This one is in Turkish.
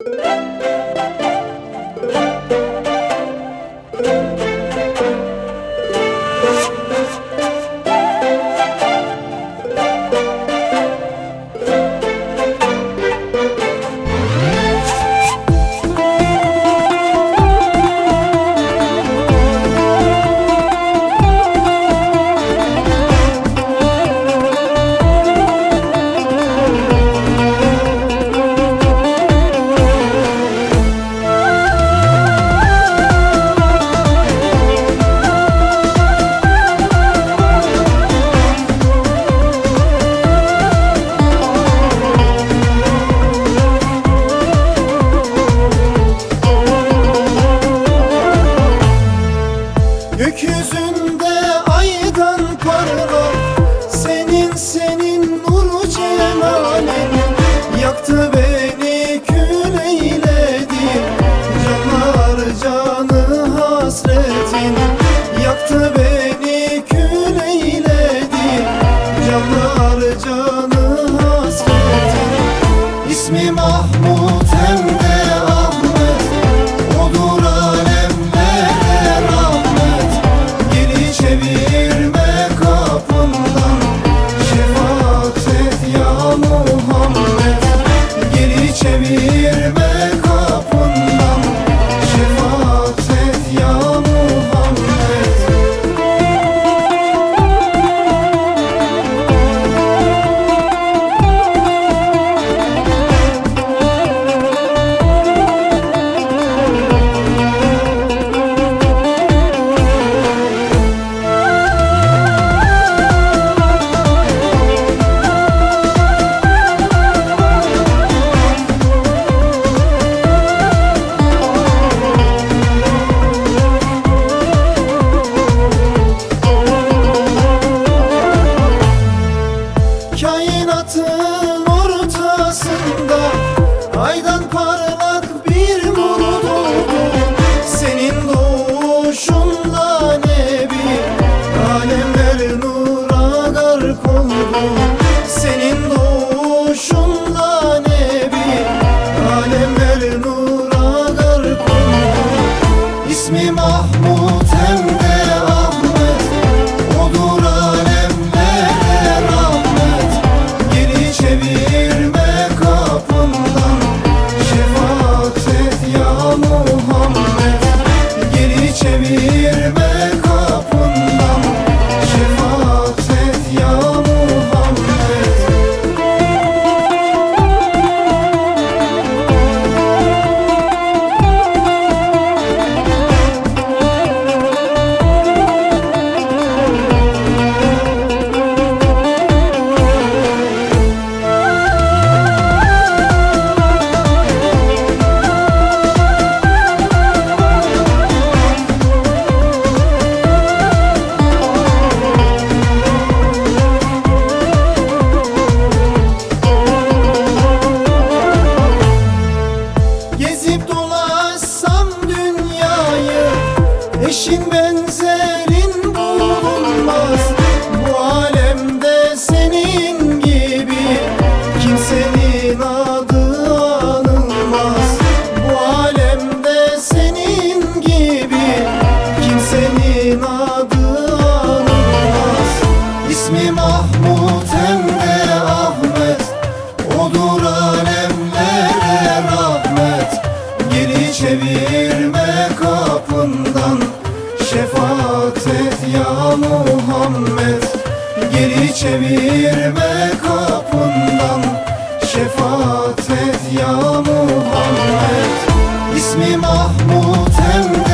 Música canı hasretin Yaktı beni kül eyledi Canlar canı aşık oldum Senin doğuşunda nebi Alemler nura gark oldu İsmim Ahmet Çevirme kapından. Şefaat et ya Muhammed. İsmi Mahmud hem